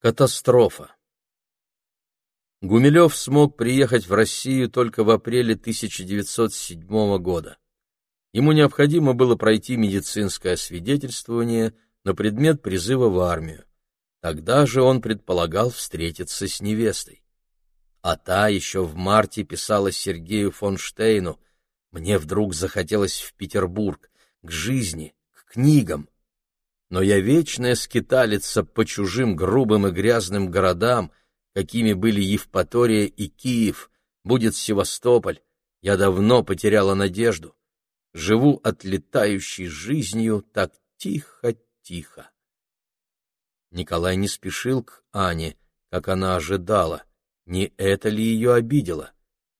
Катастрофа. Гумилев смог приехать в Россию только в апреле 1907 года. Ему необходимо было пройти медицинское освидетельствование на предмет призыва в армию. Тогда же он предполагал встретиться с невестой. А та еще в марте писала Сергею фон Штейну «Мне вдруг захотелось в Петербург, к жизни, к книгам, но я вечная скиталица по чужим грубым и грязным городам, какими были Евпатория и Киев, будет Севастополь, я давно потеряла надежду. Живу отлетающей жизнью так тихо-тихо. Николай не спешил к Ане, как она ожидала. Не это ли ее обидело?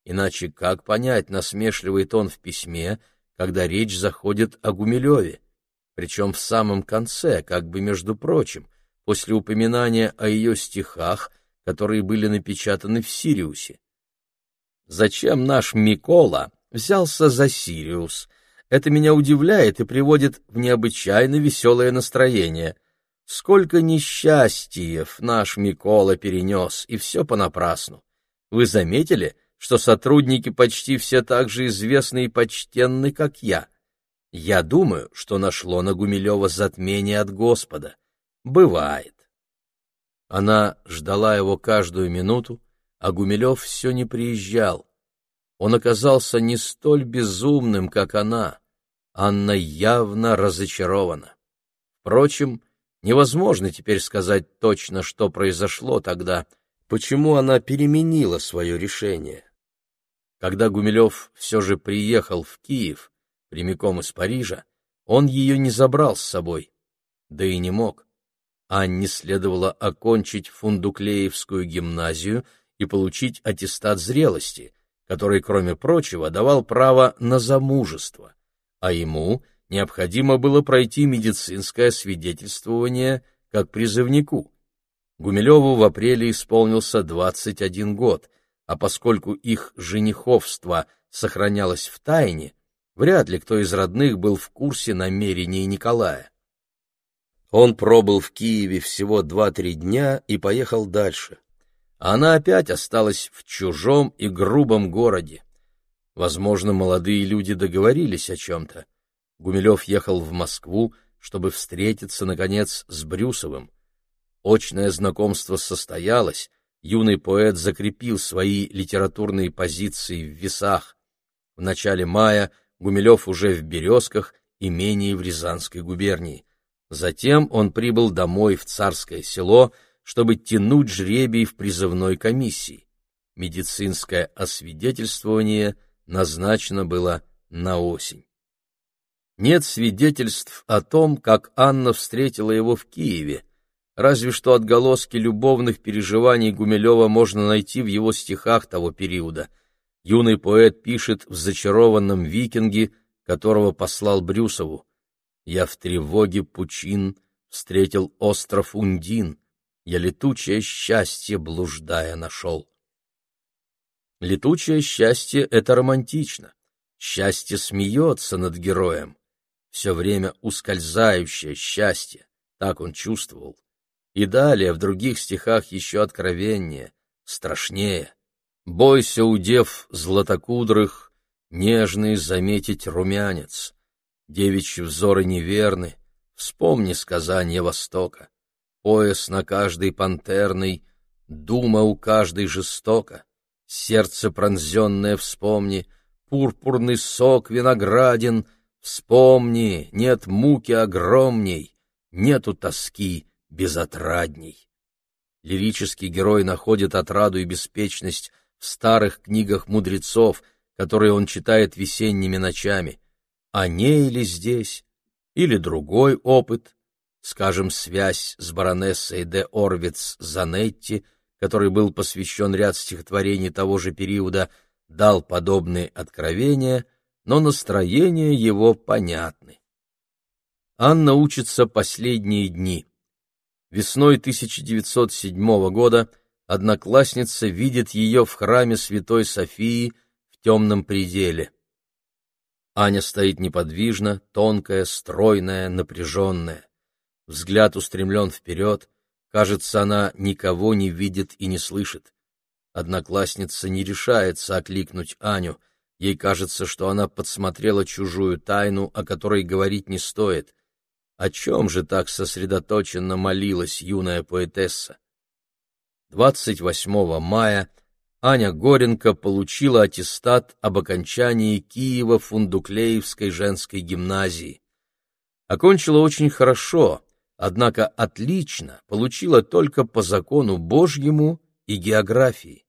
Иначе как понять насмешливый тон в письме, когда речь заходит о Гумилеве? Причем в самом конце, как бы между прочим, после упоминания о ее стихах, которые были напечатаны в Сириусе. Зачем наш Микола взялся за Сириус? Это меня удивляет и приводит в необычайно веселое настроение. Сколько несчастьев наш Микола перенес, и все понапрасну. Вы заметили, что сотрудники почти все так же известны и почтенны, как я? Я думаю, что нашло на Гумилева затмение от Господа. Бывает. Она ждала его каждую минуту, а Гумилев все не приезжал. Он оказался не столь безумным, как она. Анна явно разочарована. Впрочем, невозможно теперь сказать точно, что произошло тогда, почему она переменила свое решение. Когда Гумилев все же приехал в Киев, прямиком из Парижа, он ее не забрал с собой, да и не мог. Анне следовало окончить Фундуклеевскую гимназию и получить аттестат зрелости, который, кроме прочего, давал право на замужество, а ему необходимо было пройти медицинское свидетельствование как призывнику. Гумилеву в апреле исполнился 21 год, а поскольку их жениховство сохранялось в тайне, Вряд ли кто из родных был в курсе намерений Николая. Он пробыл в Киеве всего два-три дня и поехал дальше. Она опять осталась в чужом и грубом городе. Возможно, молодые люди договорились о чем-то. Гумилев ехал в Москву, чтобы встретиться, наконец, с Брюсовым. Очное знакомство состоялось, юный поэт закрепил свои литературные позиции в весах. В начале мая Гумилев уже в Березках, имении в Рязанской губернии. Затем он прибыл домой в Царское село, чтобы тянуть жребий в призывной комиссии. Медицинское освидетельствование назначено было на осень. Нет свидетельств о том, как Анна встретила его в Киеве, разве что отголоски любовных переживаний Гумилева можно найти в его стихах того периода — юный поэт пишет в «Зачарованном викинге», которого послал Брюсову. «Я в тревоге пучин встретил остров Ундин, я летучее счастье, блуждая, нашел». Летучее счастье — это романтично. Счастье смеется над героем. Все время ускользающее счастье, так он чувствовал. И далее в других стихах еще откровеннее, страшнее. Бойся, удев златокудрых, нежный заметить румянец. Девичьи взоры неверны, вспомни сказание Востока. Пояс на каждой пантерной, дума у каждой жестока. Сердце пронзенное вспомни, пурпурный сок винограден, вспомни, нет муки огромней, нету тоски безотрадней. Лирический герой находит отраду и беспечность в старых книгах мудрецов, которые он читает весенними ночами. О ней ли здесь? Или другой опыт, скажем, связь с баронессой де Орвиц Занетти, который был посвящен ряд стихотворений того же периода, дал подобные откровения, но настроения его понятны. Анна учится последние дни. Весной 1907 года одноклассница видит ее в храме Святой Софии в темном пределе. Аня стоит неподвижно, тонкая, стройная, напряженная. Взгляд устремлен вперед, Кажется, она никого не видит и не слышит. Одноклассница не решается окликнуть Аню. Ей кажется, что она подсмотрела чужую тайну, о которой говорить не стоит. О чем же так сосредоточенно молилась юная поэтесса? 28 мая Аня Горенко получила аттестат об окончании Киева-Фундуклеевской женской гимназии. Окончила очень хорошо, однако отлично получила только по закону Божьему и географии.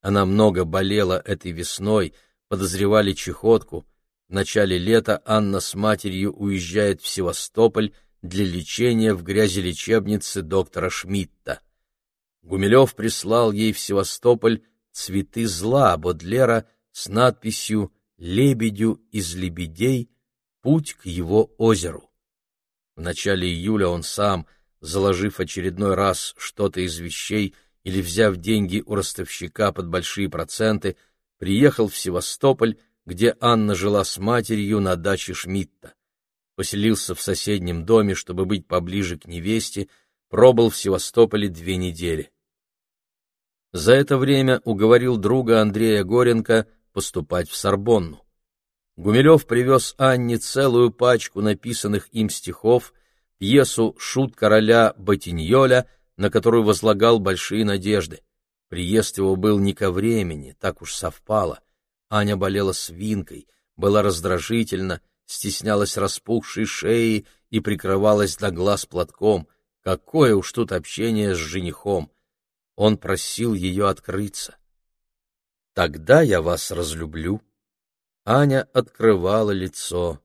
Она много болела этой весной, подозревали чехотку. В начале лета Анна с матерью уезжает в Севастополь для лечения в грязелечебнице доктора Шмидта. Гумилев прислал ей в Севастополь цветы зла Бодлера с надписью «Лебедю из лебедей. Путь к его озеру». В начале июля он сам, заложив очередной раз что-то из вещей или взяв деньги у ростовщика под большие проценты, приехал в Севастополь, где Анна жила с матерью на даче Шмидта. Поселился в соседнем доме, чтобы быть поближе к невесте, пробыл в Севастополе две недели. За это время уговорил друга Андрея Горенко поступать в Сорбонну. Гумилев привез Анне целую пачку написанных им стихов, пьесу «Шут короля Ботиньоля», на которую возлагал большие надежды. Приезд его был не ко времени, так уж совпало. Аня болела свинкой, была раздражительна, стеснялась распухшей шеи и прикрывалась до глаз платком. Какое уж тут общение с женихом! Он просил ее открыться. «Тогда я вас разлюблю», Аня открывала лицо.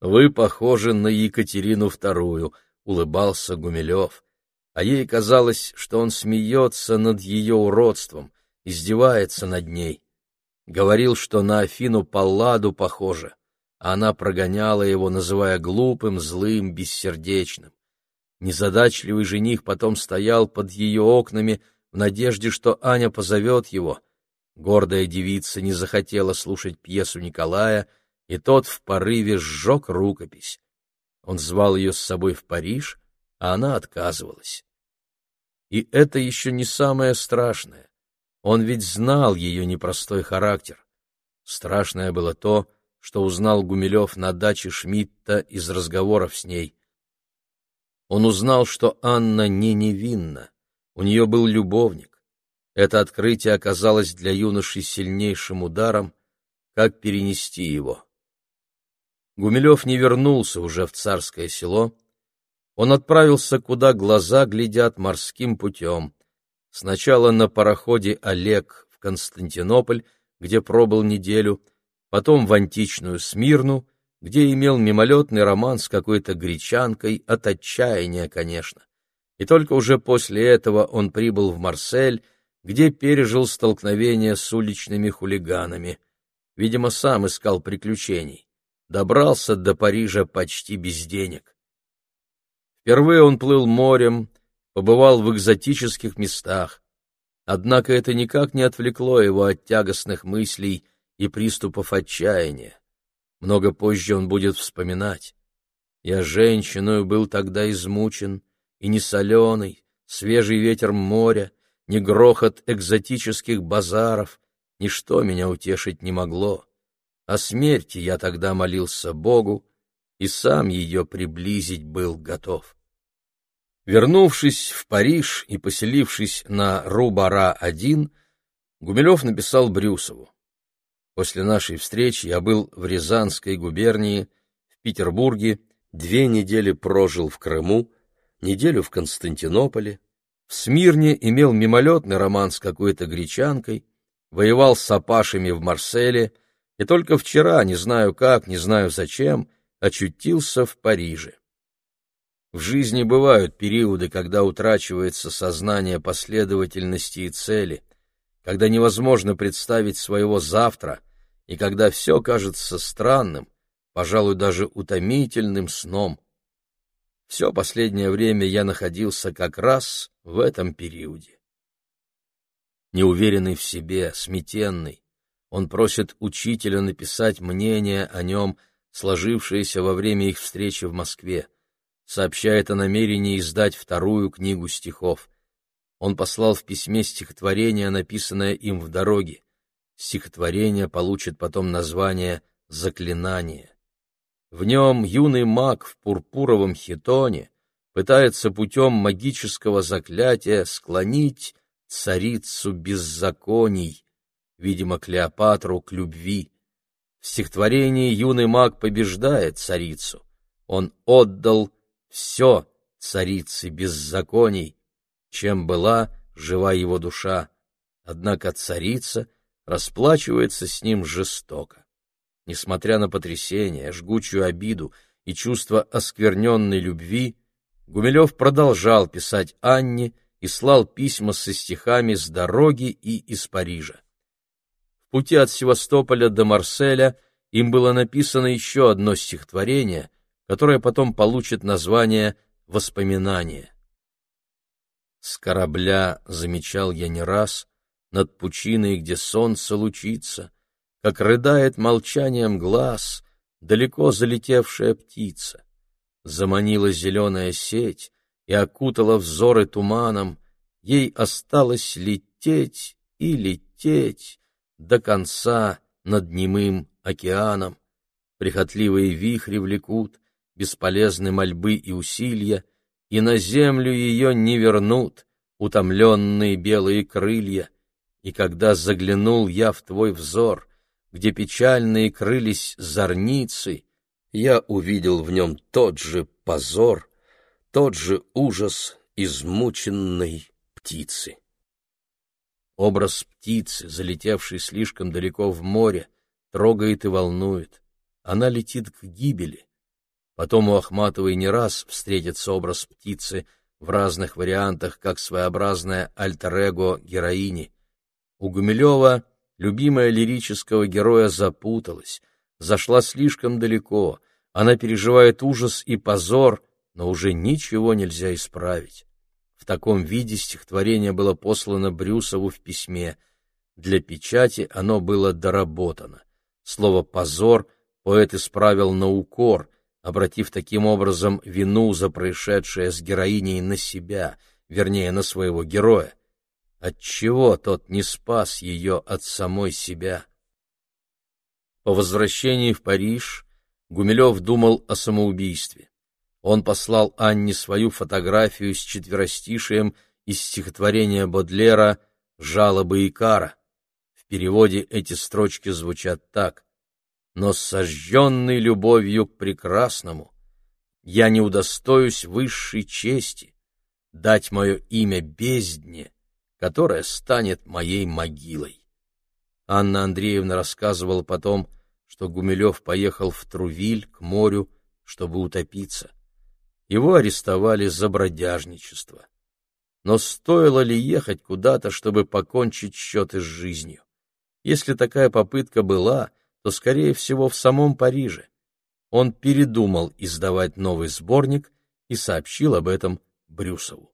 «Вы похожи на Екатерину Вторую», — улыбался Гумилев. А ей казалось, что он смеется над ее уродством, издевается над ней. Говорил, что на Афину Палладу похоже, а она прогоняла его, называя глупым, злым, бессердечным. Незадачливый жених потом стоял под ее окнами в надежде, что Аня позовет его — Гордая девица не захотела слушать пьесу Николая, и тот в порыве сжег рукопись. Он звал ее с собой в Париж, а она отказывалась. И это еще не самое страшное. Он ведь знал ее непростой характер. Страшное было то, что узнал Гумилев на даче Шмидта из разговоров с ней. Он узнал, что Анна не невинна, у нее был любовник. Это открытие оказалось для юноши сильнейшим ударом, как перенести его. Гумилев не вернулся уже в царское село. Он отправился, куда глаза глядят морским путем. Сначала на пароходе «Олег» в Константинополь, где пробыл неделю, потом в античную Смирну, где имел мимолетный роман с какой-то гречанкой, от отчаяния, конечно. И только уже после этого он прибыл в Марсель, где пережил столкновение с уличными хулиганами. Видимо, сам искал приключений. Добрался до Парижа почти без денег. Впервые он плыл морем, побывал в экзотических местах. Однако это никак не отвлекло его от тягостных мыслей и приступов отчаяния. Много позже он будет вспоминать. Я женщиной был тогда измучен, и не соленый, свежий ветер моря, ни грохот экзотических базаров, ничто меня утешить не могло. О смерти я тогда молился Богу, и сам ее приблизить был готов. Вернувшись в Париж и поселившись на Рубара-1, Гумилев написал Брюсову. После нашей встречи я был в Рязанской губернии, в Петербурге, две недели прожил в Крыму, неделю в Константинополе, в Смирне имел мимолетный роман с какой-то гречанкой, воевал с апашами в Марселе и только вчера, не знаю как, не знаю зачем, очутился в Париже. В жизни бывают периоды, когда утрачивается сознание последовательности и цели, когда невозможно представить своего завтра и когда все кажется странным, пожалуй, даже утомительным сном. Все последнее время я находился как раз в этом периоде. Неуверенный в себе, сметенный, он просит учителя написать мнение о нем, сложившееся во время их встречи в Москве. сообщает о намерении издать вторую книгу стихов. Он послал в письме стихотворение, написанное им в дороге. Стихотворение получит потом название «Заклинание». В нем юный маг в пурпуровом хитоне пытается путем магического заклятия склонить царицу беззаконий, видимо, Клеопатру к любви. В стихотворении юный маг побеждает царицу. Он отдал все царице беззаконий, чем была жива его душа. Однако царица расплачивается с ним жестоко. Несмотря на потрясение, жгучую обиду и чувство оскверненной любви, Гумилев продолжал писать Анне и слал письма со стихами с дороги и из Парижа. В пути от Севастополя до Марселя им было написано еще одно стихотворение, которое потом получит название «Воспоминания». С корабля замечал я не раз, над пучиной, где солнце лучится, как рыдает молчанием глаз далеко залетевшая птица. Заманила зеленая сеть и окутала взоры туманом, ей осталось лететь и лететь, до конца над немым океаном. Прихотливые вихри влекут, бесполезны мольбы и усилия, и на землю ее не вернут утомленные белые крылья. И когда заглянул я в твой взор, где печальные крылись зорницы, я увидел в нем тот же позор, тот же ужас измученной птицы. Образ птицы, залетевшей слишком далеко в море, трогает и волнует. Она летит к гибели. Потом у Ахматовой не раз встретится образ птицы в разных вариантах, как своеобразная альтер-эго героини. У Гумилева любимая лирического героя запуталась, зашла слишком далеко, она переживает ужас и позор, но уже ничего нельзя исправить. В таком виде стихотворение было послано Брюсову в письме. Для печати оно было доработано. Слово «позор» поэт исправил на укор, обратив таким образом вину за происшедшее с героиней на себя, вернее, на своего героя. Отчего тот не спас ее от самой себя? По возвращении в Париж Гумилев думал о самоубийстве он послал Анне свою фотографию с четверостишием из стихотворения Бодлера «Жалобы и кара». В переводе эти строчки звучат так «Но сожженный любовью к прекрасному я не удостоюсь высшей чести дать мое имя бездне, которая станет моей могилой». Анна Андреевна рассказывала потом, что Гумилев поехал в Трувиль к морю, чтобы утопиться. Его арестовали за бродяжничество. Но стоило ли ехать куда-то, чтобы покончить счеты с жизнью? Если такая попытка была, то, скорее всего, в самом Париже. Он передумал издавать новый сборник и сообщил об этом Брюсову.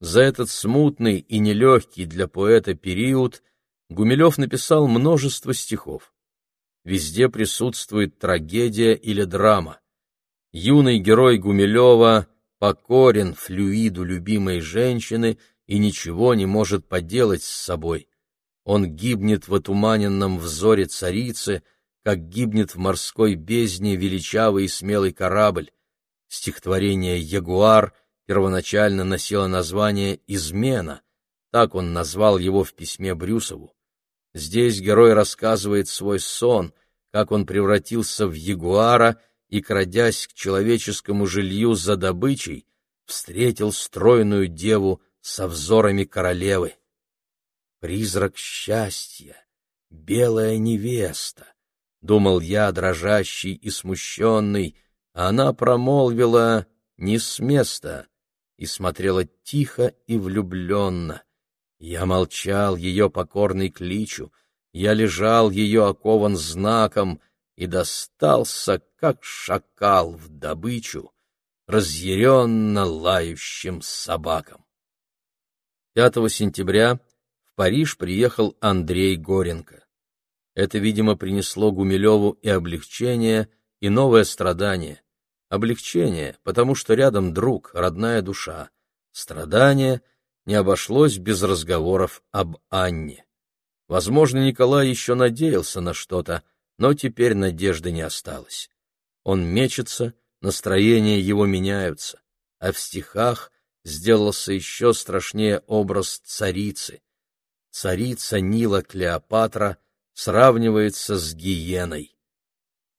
За этот смутный и нелегкий для поэта период Гумилев написал множество стихов. Везде присутствует трагедия или драма. Юный герой Гумилева покорен флюиду любимой женщины и ничего не может поделать с собой. Он гибнет в отуманенном взоре царицы, как гибнет в морской бездне величавый и смелый корабль. Стихотворение «Ягуар» первоначально носило название «Измена», так он назвал его в письме Брюсову. Здесь герой рассказывает свой сон, как он превратился в ягуара и, крадясь к человеческому жилью за добычей, встретил стройную деву со взорами королевы. Призрак счастья, белая невеста, — думал я, дрожащий и смущенный, она промолвила не с места и смотрела тихо и влюбленно. Я молчал ее покорный кличу, я лежал ее окован знаком, и достался, как шакал в добычу, разъяренно лающим собакам. 5 сентября в Париж приехал Андрей Горенко. Это, видимо, принесло Гумилеву и облегчение, и новое страдание. Облегчение, потому что рядом друг, родная душа, страдание не обошлось без разговоров об Анне. Возможно, Николай еще надеялся на что-то, но теперь надежды не осталось. Он мечется, настроения его меняются, а в стихах сделался еще страшнее образ царицы. Царица Нила Клеопатра сравнивается с гиеной.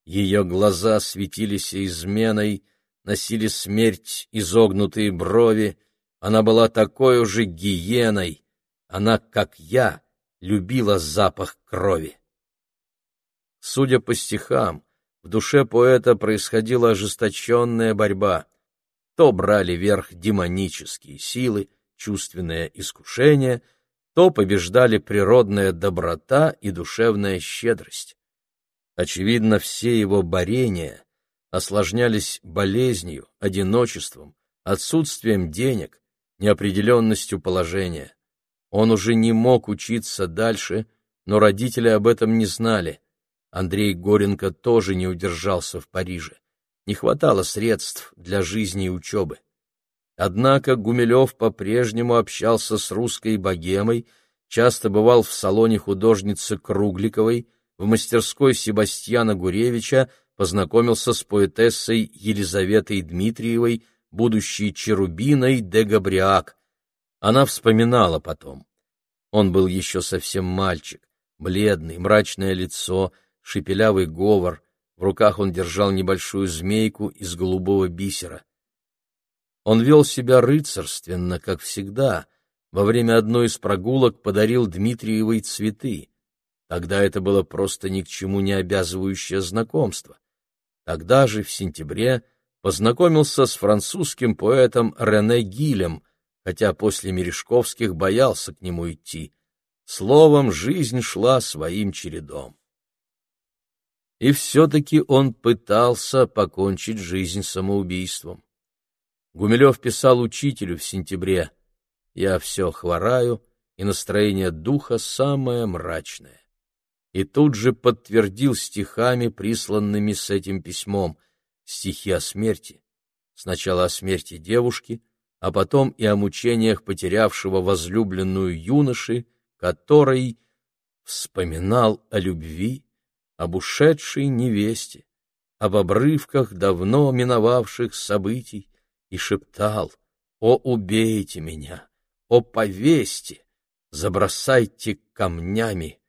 Ее глаза светились изменой, носили смерть изогнутые брови, она была такой уже гиеной, она, как я, любила запах крови. Судя по стихам, в душе поэта происходила ожесточенная борьба. То брали верх демонические силы, чувственное искушение, то побеждали природная доброта и душевная щедрость. Очевидно, все его борения осложнялись болезнью, одиночеством, отсутствием денег, неопределенностью положения. Он уже не мог учиться дальше, но родители об этом не знали. Андрей Горенко тоже не удержался в Париже. Не хватало средств для жизни и учебы. Однако Гумилев по-прежнему общался с русской богемой, часто бывал в салоне художницы Кругликовой, в мастерской Себастьяна Гуревича познакомился с поэтессой Елизаветой Дмитриевой, будущей Черубиной де Габриак. Она вспоминала потом. Он был еще совсем мальчик, бледный, мрачное лицо, шепелявый говор, в руках он держал небольшую змейку из голубого бисера. Он вел себя рыцарственно, как всегда, во время одной из прогулок подарил Дмитриевой цветы. Тогда это было просто ни к чему не обязывающее знакомство. Тогда же, в сентябре, познакомился с французским поэтом Рене Гилем, хотя после Мережковских боялся к нему идти. Словом, жизнь шла своим чередом. И все-таки он пытался покончить жизнь самоубийством. Гумилев писал учителю в сентябре «Я все хвораю, и настроение духа самое мрачное». И тут же подтвердил стихами, присланными с этим письмом, стихи о смерти. Сначала о смерти девушки, а потом и о мучениях потерявшего возлюбленную юноши, который вспоминал о любви, об ушедшей невесте, об обрывках давно миновавших событий и шептал «О, убейте меня! О, повесьте! Забросайте камнями,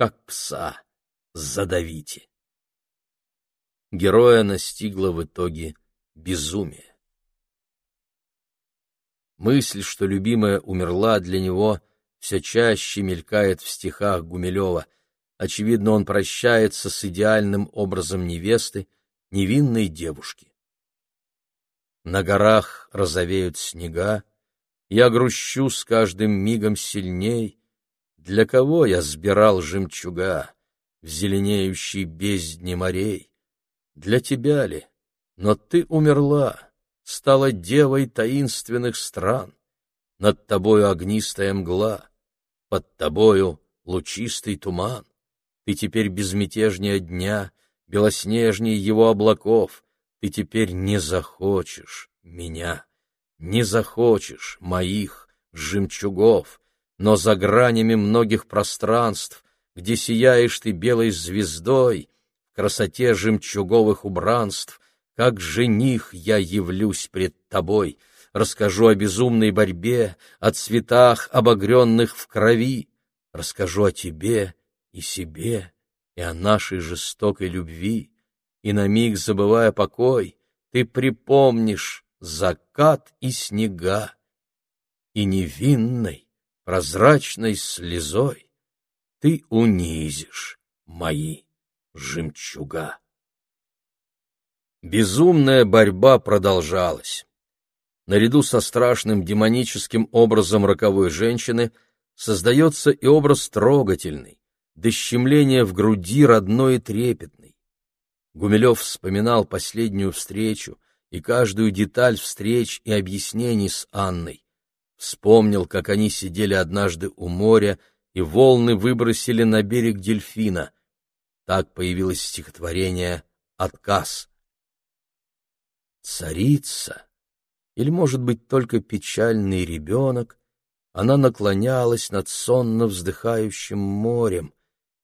как пса, задавите!» Героя настигло в итоге безумие. Мысль, что любимая умерла для него, все чаще мелькает в стихах Гумилева — Очевидно, он прощается с идеальным образом невесты, невинной девушки. На горах розовеют снега, я грущу с каждым мигом сильней. Для кого я сбирал жемчуга в зеленеющей бездне морей? Для тебя ли? Но ты умерла, стала девой таинственных стран. Над тобою огнистая мгла, под тобою лучистый туман. Ты теперь безмятежнее дня, белоснежнее его облаков. Ты теперь не захочешь меня, не захочешь моих жемчугов, но за гранями многих пространств, где сияешь ты белой звездой, в красоте жемчуговых убранств, как жених я явлюсь пред тобой, расскажу о безумной борьбе, о цветах, обогренных в крови, расскажу о тебе и себе, и о нашей жестокой любви, и на миг забывая покой, ты припомнишь закат и снега, и невинной, прозрачной слезой ты унизишь мои жемчуга. Безумная борьба продолжалась. Наряду со страшным демоническим образом роковой женщины создается и образ трогательный, до щемления в груди родной и трепетной. Гумилев вспоминал последнюю встречу и каждую деталь встреч и объяснений с Анной. Вспомнил, как они сидели однажды у моря, и волны выбросили на берег дельфина. Так появилось стихотворение «Отказ». царица, или, может быть, только печальный ребенок, она наклонялась над сонно вздыхающим морем,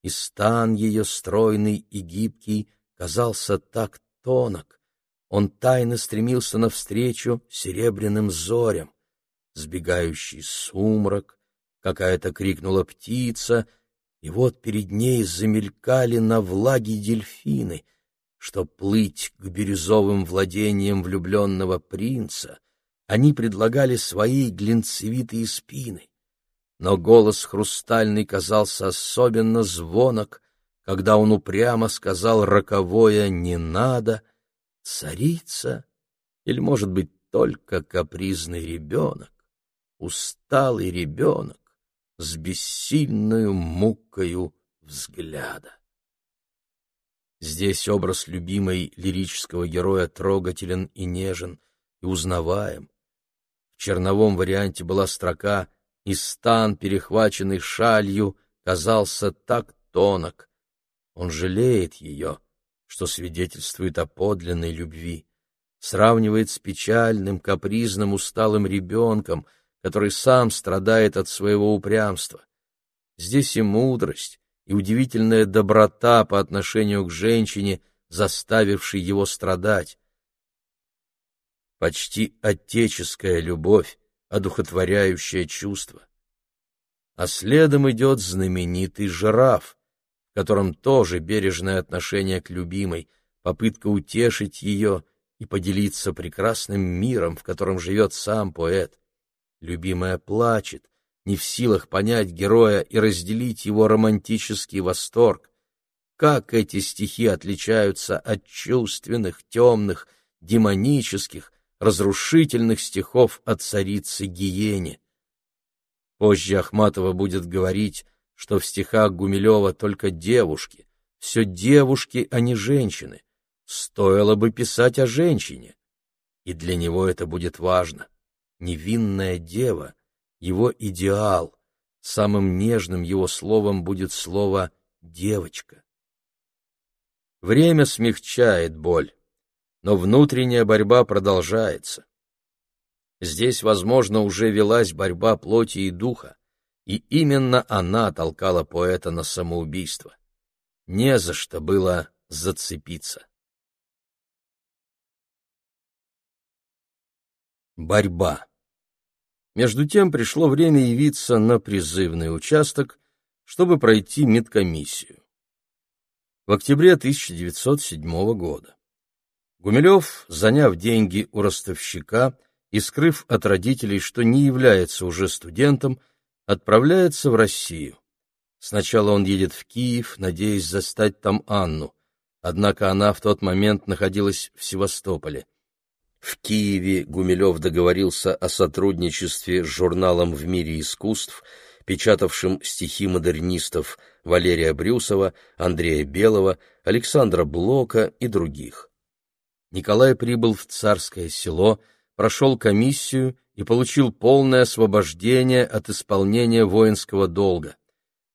и стан ее стройный и гибкий казался так тонок, он тайно стремился навстречу серебряным зорям. Сбегающий сумрак, какая-то крикнула птица, и вот перед ней замелькали на влаге дельфины, что плыть к бирюзовым владениям влюбленного принца они предлагали свои глинцевитые спины. Но голос хрустальный казался особенно звонок, когда он упрямо сказал роковое «не надо», царица или, может быть, только капризный ребенок, усталый ребенок с бессильную мукою взгляда. Здесь образ любимой лирического героя трогателен и нежен, и узнаваем. В черновом варианте была строка «И стан, перехваченный шалью, казался так тонок». Он жалеет ее, что свидетельствует о подлинной любви, сравнивает с печальным, капризным, усталым ребенком, который сам страдает от своего упрямства. Здесь и мудрость, и удивительная доброта по отношению к женщине, заставившей его страдать. Почти отеческая любовь, одухотворяющее чувство. А следом идет знаменитый жираф, котором тоже бережное отношение к любимой, попытка утешить ее и поделиться прекрасным миром, в котором живет сам поэт. Любимая плачет, не в силах понять героя и разделить его романтический восторг. Как эти стихи отличаются от чувственных, темных, демонических, разрушительных стихов от царицы Гиене. Позже Ахматова будет говорить, что в стихах Гумилева только девушки, все девушки, а не женщины. Стоило бы писать о женщине. И для него это будет важно. Невинная дева — его идеал. Самым нежным его словом будет слово «девочка». Время смягчает боль, но внутренняя борьба продолжается. Здесь, возможно, уже велась борьба плоти и духа, и именно она толкала поэта на самоубийство. Не за что было зацепиться. Борьба. Между тем пришло время явиться на призывный участок, чтобы пройти медкомиссию. В октябре 1907 года Гумилев, заняв деньги у ростовщика и скрыв от родителей, что не является уже студентом, отправляется в Россию. Сначала он едет в Киев, надеясь застать там Анну, однако она в тот момент находилась в Севастополе. В Киеве Гумилев договорился о сотрудничестве с журналом «В мире искусств», печатавшим стихи модернистов Валерия Брюсова, Андрея Белого, Александра Блока и других. Николай прибыл в Царское село, прошел комиссию и получил полное освобождение от исполнения воинского долга.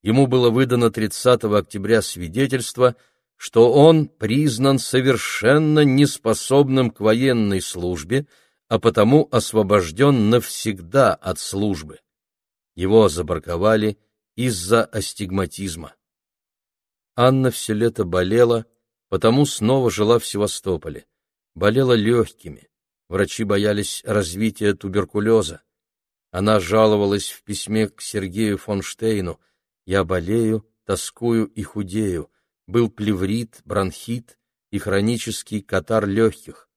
Ему было выдано 30 октября свидетельство, что он признан совершенно неспособным к военной службе, а потому освобожден навсегда от службы. Его забраковали из-за астигматизма. Анна все лето болела, потому снова жила в Севастополе. Болела легкими, Врачи боялись развития туберкулеза. Она жаловалась в письме к Сергею фон Штейну «Я болею, тоскую и худею. Был плеврит, бронхит и хронический катар легких.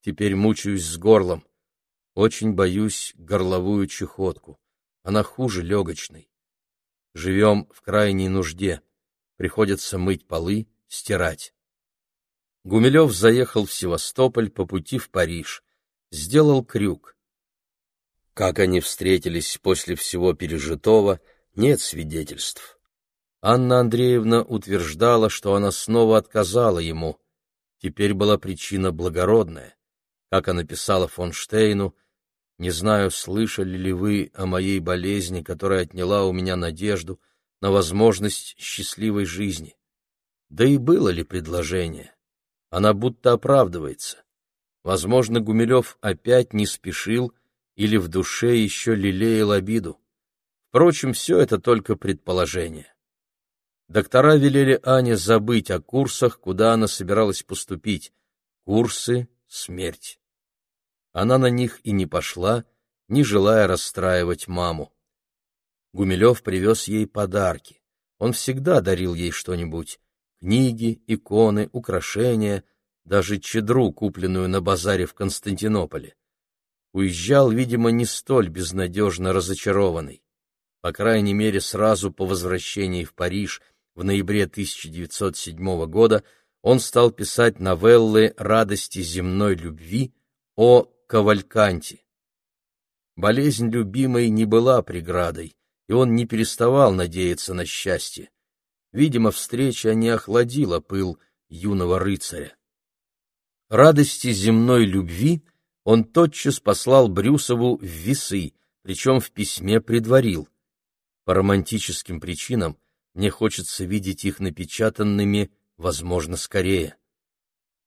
Теперь мучаюсь с горлом. Очень боюсь горловую чехотку. Она хуже легочной. Живем в крайней нужде. Приходится мыть полы, стирать. Гумилев заехал в Севастополь по пути в Париж сделал крюк. Как они встретились после всего пережитого, нет свидетельств. Анна Андреевна утверждала, что она снова отказала ему. Теперь была причина благородная. Как она писала фон Штейну, «Не знаю, слышали ли вы о моей болезни, которая отняла у меня надежду на возможность счастливой жизни. Да и было ли предложение? Она будто оправдывается. Возможно, Гумилев опять не спешил или в душе еще лелеял обиду. Впрочем, все это только предположение. Доктора велели Ане забыть о курсах, куда она собиралась поступить. Курсы — смерть. Она на них и не пошла, не желая расстраивать маму. Гумилев привез ей подарки. Он всегда дарил ей что-нибудь — книги, иконы, украшения, даже чедру, купленную на базаре в Константинополе. Уезжал, видимо, не столь безнадежно разочарованный. По крайней мере, сразу по возвращении в Париж — в ноябре 1907 года он стал писать новеллы «Радости земной любви» о Кавальканте. Болезнь любимой не была преградой, и он не переставал надеяться на счастье. Видимо, встреча не охладила пыл юного рыцаря. Радости земной любви он тотчас послал Брюсову в весы, причем в письме предварил. По романтическим причинам мне хочется видеть их напечатанными, возможно, скорее.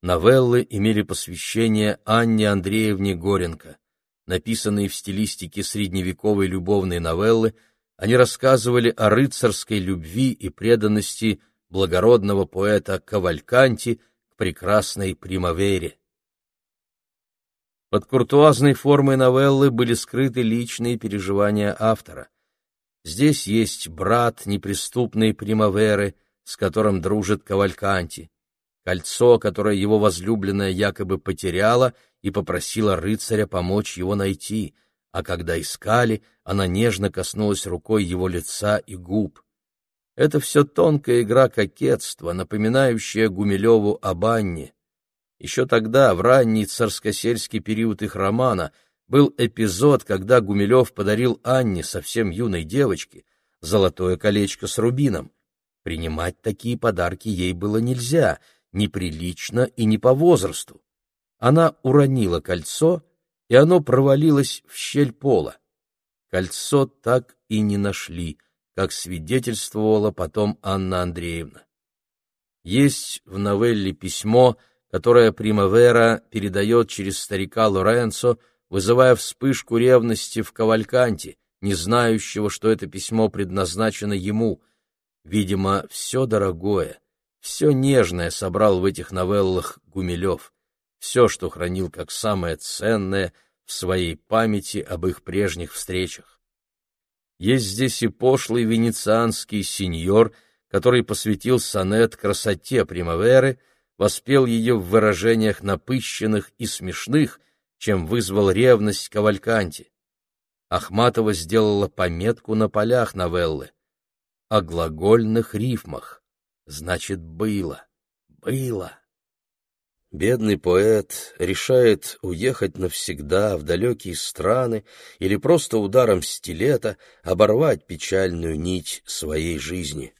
Новеллы имели посвящение Анне Андреевне Горенко. Написанные в стилистике средневековой любовной новеллы, они рассказывали о рыцарской любви и преданности благородного поэта Кавальканти к прекрасной примавере. Под куртуазной формой новеллы были скрыты личные переживания автора — Здесь есть брат неприступной Примаверы, с которым дружит Кавальканти, кольцо, которое его возлюбленная якобы потеряла и попросила рыцаря помочь его найти, а когда искали, она нежно коснулась рукой его лица и губ. Это все тонкая игра кокетства, напоминающая Гумилеву об Анне. Еще тогда, в ранний царскосельский период их романа, был эпизод, когда Гумилев подарил Анне, совсем юной девочке, золотое колечко с рубином. Принимать такие подарки ей было нельзя, неприлично и не по возрасту. Она уронила кольцо, и оно провалилось в щель пола. Кольцо так и не нашли, как свидетельствовала потом Анна Андреевна. Есть в новелле письмо, которое Примавера передает через старика Лоренцо вызывая вспышку ревности в Кавальканте, не знающего, что это письмо предназначено ему. Видимо, все дорогое, все нежное собрал в этих новеллах Гумилев, все, что хранил как самое ценное в своей памяти об их прежних встречах. Есть здесь и пошлый венецианский сеньор, который посвятил сонет красоте Примаверы, воспел ее в выражениях напыщенных и смешных, чем вызвал ревность Кавальканти. Ахматова сделала пометку на полях новеллы. О глагольных рифмах. Значит, было. Было. Бедный поэт решает уехать навсегда в далекие страны или просто ударом стилета оборвать печальную нить своей жизни.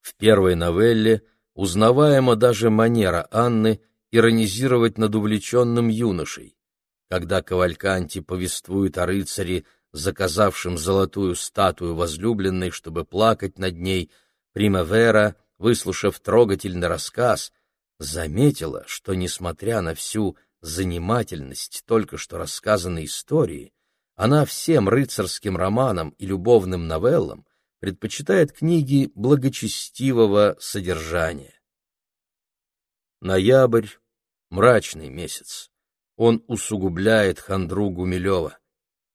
В первой новелле узнаваема даже манера Анны иронизировать над увлеченным юношей. Когда Кавальканти повествует о рыцаре, заказавшем золотую статую возлюбленной, чтобы плакать над ней, Примавера, выслушав трогательный рассказ, заметила, что, несмотря на всю занимательность только что рассказанной истории, она всем рыцарским романам и любовным новеллам предпочитает книги благочестивого содержания. Ноябрь — мрачный месяц он усугубляет хандру Гумилева.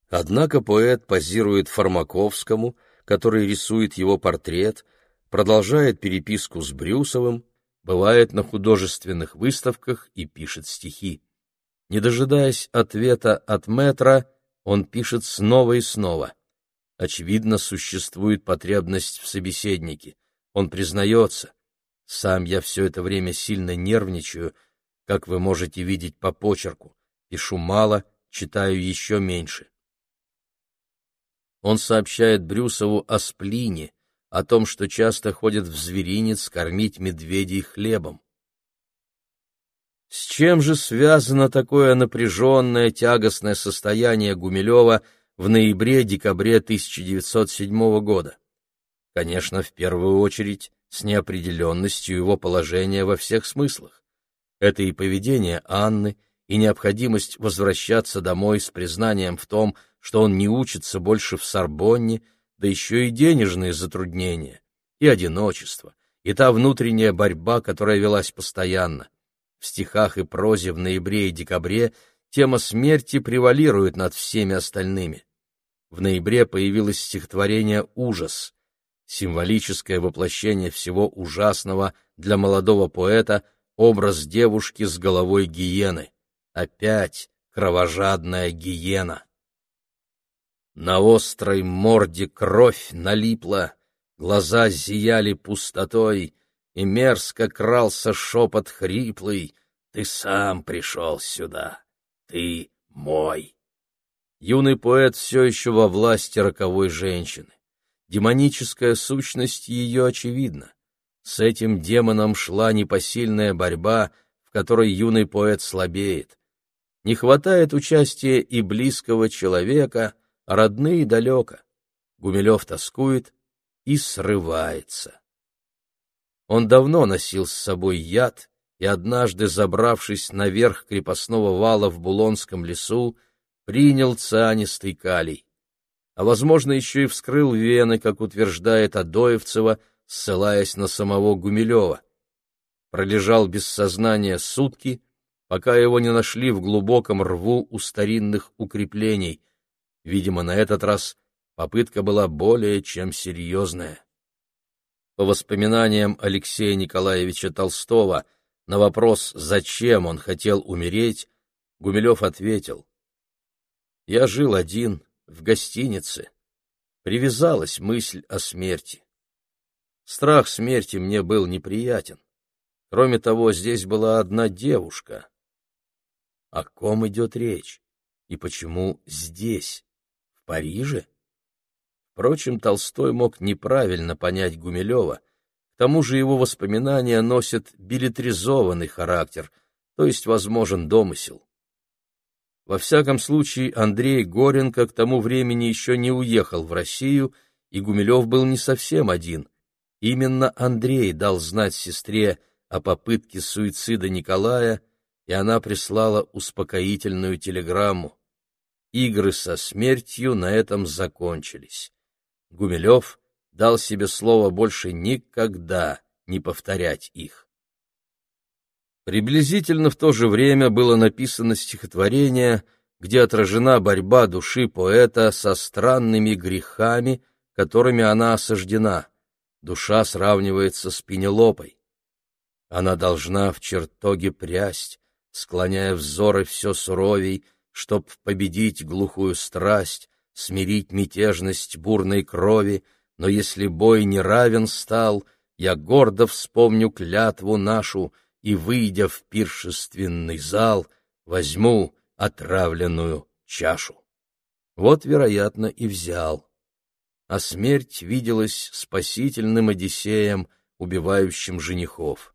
Однако поэт позирует Фармаковскому, который рисует его портрет, продолжает переписку с Брюсовым, бывает на художественных выставках и пишет стихи. Не дожидаясь ответа от метра, он пишет снова и снова. Очевидно, существует потребность в собеседнике. Он признается. Сам я все это время сильно нервничаю, как вы можете видеть по почерку. Пишу мало, читаю еще меньше. Он сообщает Брюсову о сплине, о том, что часто ходит в зверинец кормить медведей хлебом. С чем же связано такое напряженное, тягостное состояние Гумилева в ноябре-декабре 1907 года? Конечно, в первую очередь с неопределенностью его положения во всех смыслах. Это и поведение Анны, и необходимость возвращаться домой с признанием в том, что он не учится больше в Сорбонне, да еще и денежные затруднения, и одиночество, и та внутренняя борьба, которая велась постоянно. В стихах и прозе в ноябре и декабре тема смерти превалирует над всеми остальными. В ноябре появилось стихотворение «Ужас», символическое воплощение всего ужасного для молодого поэта, образ девушки с головой гиены. Опять кровожадная гиена. На острой морде кровь налипла, глаза зияли пустотой, и мерзко крался шепот хриплый «Ты сам пришел сюда, ты мой». Юный поэт все еще во власти роковой женщины. Демоническая сущность ее очевидна. С этим демоном шла непосильная борьба, в которой юный поэт слабеет. Не хватает участия и близкого человека, а родные далеко. Гумилев тоскует и срывается. Он давно носил с собой яд, и однажды, забравшись наверх крепостного вала в Булонском лесу, принял цианистый калий. А, возможно, еще и вскрыл вены, как утверждает Адоевцева, ссылаясь на самого Гумилева. Пролежал без сознания сутки, пока его не нашли в глубоком рву у старинных укреплений. Видимо, на этот раз попытка была более чем серьезная. По воспоминаниям Алексея Николаевича Толстого на вопрос, зачем он хотел умереть, Гумилев ответил, «Я жил один, в гостинице. Привязалась мысль о смерти. Страх смерти мне был неприятен. Кроме того, здесь была одна девушка. О ком идет речь? И почему здесь, в Париже? Впрочем, Толстой мог неправильно понять Гумилева, к тому же его воспоминания носят билетризованный характер, то есть возможен домысел. Во всяком случае, Андрей Горенко к тому времени еще не уехал в Россию, и Гумилев был не совсем один. Именно Андрей дал знать сестре о попытке суицида Николая, и она прислала успокоительную телеграмму. Игры со смертью на этом закончились. Гумилев дал себе слово больше никогда не повторять их. Приблизительно в то же время было написано стихотворение, где отражена борьба души поэта со странными грехами, которыми она осаждена. Душа сравнивается с Пенелопой. Она должна в чертоге прясть, склоняя взоры все суровей, чтоб победить глухую страсть, смирить мятежность бурной крови, но если бой не равен стал, я гордо вспомню клятву нашу и, выйдя в пиршественный зал, возьму отравленную чашу. Вот, вероятно, и взял. А смерть виделась спасительным Одиссеем, убивающим женихов.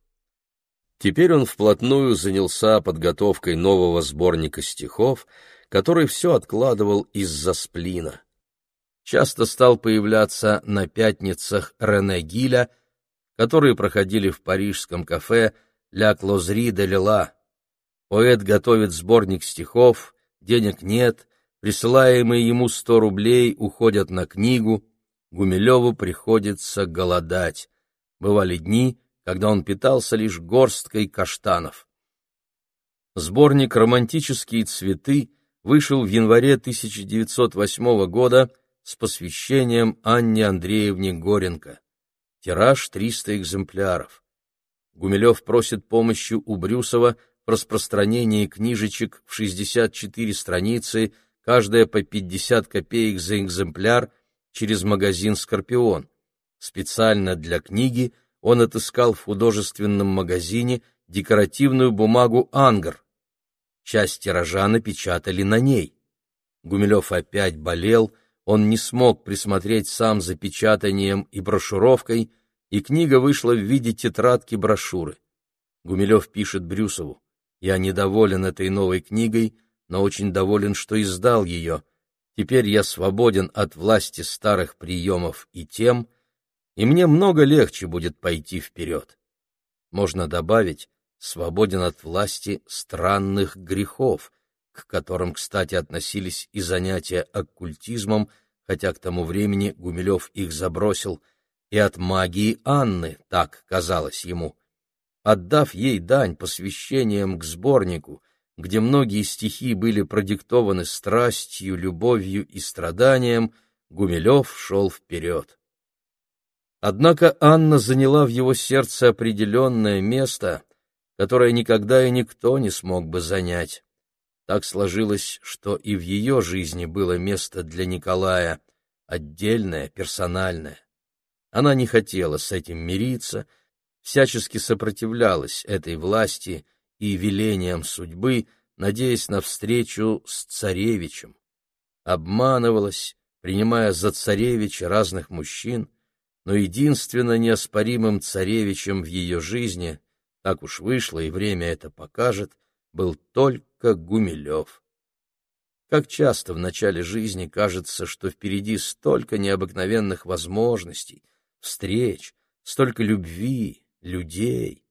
Теперь он вплотную занялся подготовкой нового сборника стихов, который все откладывал из-за сплина. Часто стал появляться на пятницах Рене Гиля, которые проходили в парижском кафе «Ля Клозри де Лила». Поэт готовит сборник стихов, денег нет, присылаемые ему сто рублей уходят на книгу, Гумилеву приходится голодать. Бывали дни, когда он питался лишь горсткой каштанов. Сборник «Романтические цветы» вышел в январе 1908 года с посвящением Анне Андреевне Горенко. Тираж 300 экземпляров. Гумилев просит помощи у Брюсова в распространении книжечек в 64 страницы, каждая по 50 копеек за экземпляр, через магазин «Скорпион». Специально для книги он отыскал в художественном магазине декоративную бумагу «Ангр», часть тиража напечатали на ней. Гумилев опять болел, он не смог присмотреть сам за печатанием и брошюровкой, и книга вышла в виде тетрадки брошюры. Гумилев пишет Брюсову, «Я недоволен этой новой книгой, но очень доволен, что издал ее. Теперь я свободен от власти старых приемов и тем, и мне много легче будет пойти вперед». Можно добавить, свободен от власти странных грехов, к которым, кстати, относились и занятия оккультизмом, хотя к тому времени Гумилев их забросил, и от магии Анны, так казалось ему. Отдав ей дань посвящением к сборнику, где многие стихи были продиктованы страстью, любовью и страданием, Гумилев шел вперед. Однако Анна заняла в его сердце определенное место, которое никогда и никто не смог бы занять. Так сложилось, что и в ее жизни было место для Николая, отдельное, персональное. Она не хотела с этим мириться, всячески сопротивлялась этой власти и велениям судьбы, надеясь на встречу с царевичем. Обманывалась, принимая за царевича разных мужчин, но единственно неоспоримым царевичем в ее жизни, так уж вышло и время это покажет, был только Гумилев. Как часто в начале жизни кажется, что впереди столько необыкновенных возможностей, встреч, столько любви, людей.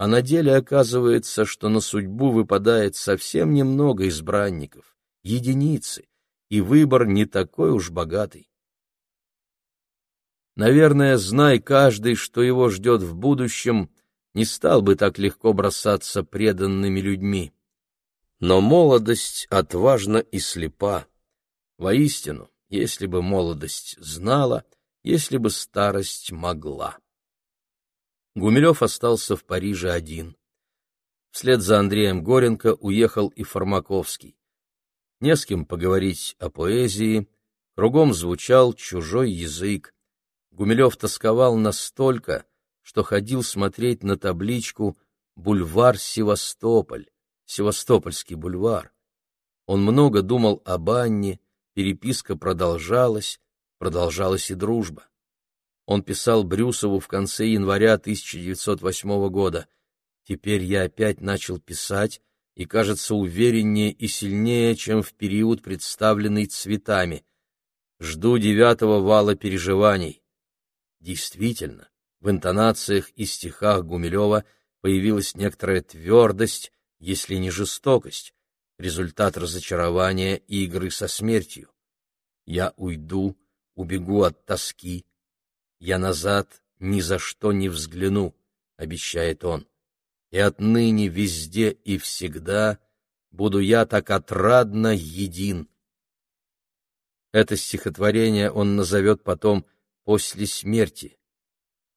А на деле оказывается, что на судьбу выпадает совсем немного избранников, единицы, и выбор не такой уж богатый. Наверное, знай каждый, что его ждет в будущем, не стал бы так легко бросаться преданными людьми. Но молодость отважна и слепа. Воистину, если бы молодость знала, если бы старость могла. Гумилев остался в Париже один. Вслед за Андреем Горенко уехал и Фармаковский. Не с кем поговорить о поэзии, кругом звучал чужой язык. Гумилев тосковал настолько, что ходил смотреть на табличку «Бульвар Севастополь», Севастопольский бульвар. Он много думал об Анне, переписка продолжалась, продолжалась и дружба. Он писал Брюсову в конце января 1908 года. «Теперь я опять начал писать, и кажется увереннее и сильнее, чем в период, представленный цветами. Жду девятого вала переживаний». Действительно, в интонациях и стихах Гумилева появилась некоторая твердость, если не жестокость, результат разочарования и игры со смертью. Я уйду, убегу от тоски, я назад ни за что не взгляну, обещает он. И отныне везде и всегда буду я так отрадно един. Это стихотворение он назовет потом «после смерти».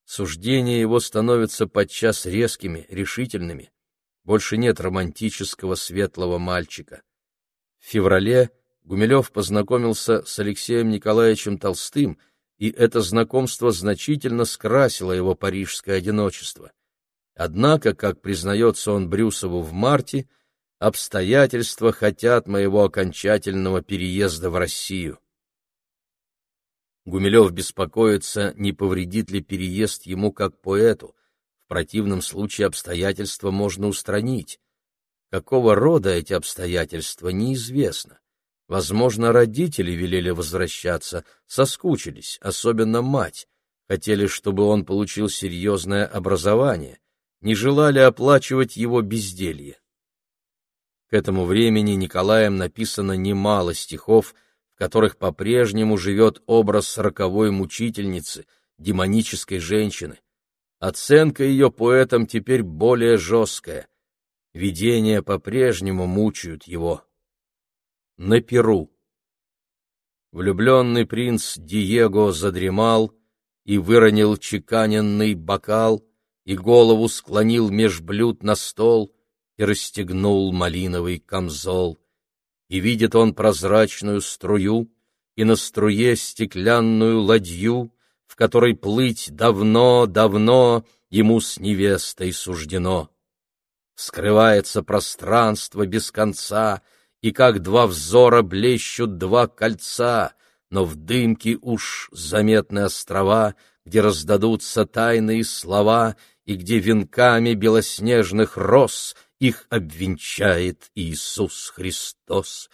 Суждения его становятся подчас резкими, решительными. Больше нет романтического светлого мальчика. В феврале Гумилев познакомился с Алексеем Николаевичем Толстым — и это знакомство значительно скрасило его парижское одиночество. Однако, как признается он Брюсову в марте, обстоятельства хотят моего окончательного переезда в Россию. Гумилев беспокоится, не повредит ли переезд ему как поэту. В противном случае обстоятельства можно устранить. Какого рода эти обстоятельства, неизвестно. Возможно, родители велели возвращаться, соскучились, особенно мать, хотели, чтобы он получил серьезное образование, не желали оплачивать его безделье. К этому времени Николаем написано немало стихов, в которых по-прежнему живет образ роковой мучительницы, демонической женщины. Оценка ее поэтам теперь более жесткая. Видения по-прежнему мучают его на Перу. Влюбленный принц Диего задремал и выронил чеканенный бокал, и голову склонил меж блюд на стол и расстегнул малиновый камзол. И видит он прозрачную струю, и на струе стеклянную ладью, в которой плыть давно-давно ему с невестой суждено. Скрывается пространство без конца, и как два взора блещут два кольца, но в дымке уж заметны острова, где раздадутся тайные слова и где венками белоснежных роз их обвенчает Иисус Христос.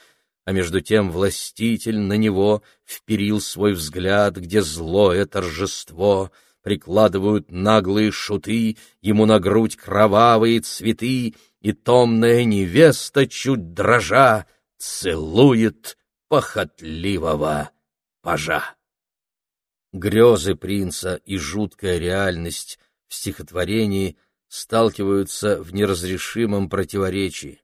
А между тем властитель на него вперил свой взгляд, где злое торжество, прикладывают наглые шуты ему на грудь кровавые цветы, и томная невеста, чуть дрожа, целует похотливого пажа. Грезы принца и жуткая реальность в стихотворении сталкиваются в неразрешимом противоречии.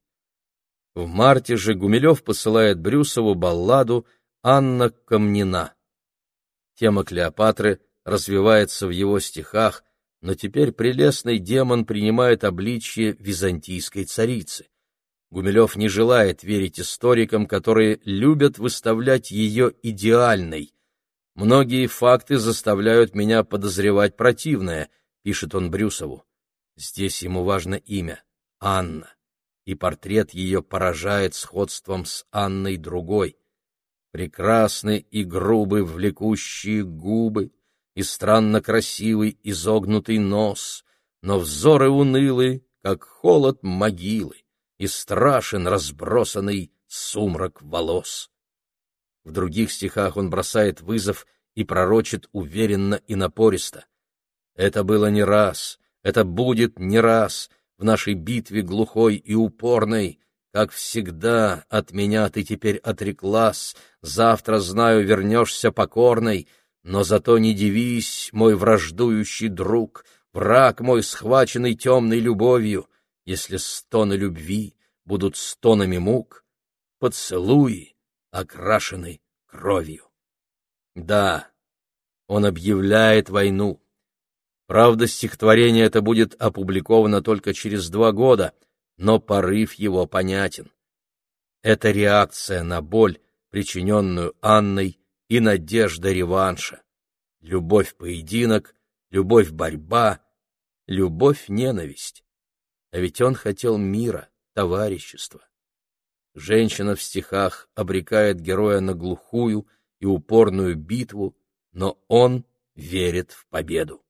В марте же Гумилев посылает Брюсову балладу «Анна Камнина». Тема Клеопатры развивается в его стихах, но теперь прелестный демон принимает обличье византийской царицы. Гумилев не желает верить историкам, которые любят выставлять ее идеальной. «Многие факты заставляют меня подозревать противное», — пишет он Брюсову. Здесь ему важно имя — Анна, и портрет ее поражает сходством с Анной другой. Прекрасны и грубы влекущие губы, и странно красивый изогнутый нос, но взоры унылы, как холод могилы и страшен разбросанный сумрак волос. В других стихах он бросает вызов и пророчит уверенно и напористо. Это было не раз, это будет не раз в нашей битве глухой и упорной, как всегда от меня ты теперь отреклась, завтра, знаю, вернешься покорной, но зато не дивись, мой враждующий друг, враг мой, схваченный темной любовью, если стоны любви будут стонами мук, поцелуи, окрашены кровью. Да, он объявляет войну. Правда, стихотворение это будет опубликовано только через два года, но порыв его понятен. Это реакция на боль, причиненную Анной, и надежда реванша. Любовь-поединок, любовь-борьба, любовь-ненависть. А ведь он хотел мира, товарищества. Женщина в стихах обрекает героя на глухую и упорную битву, но он верит в победу.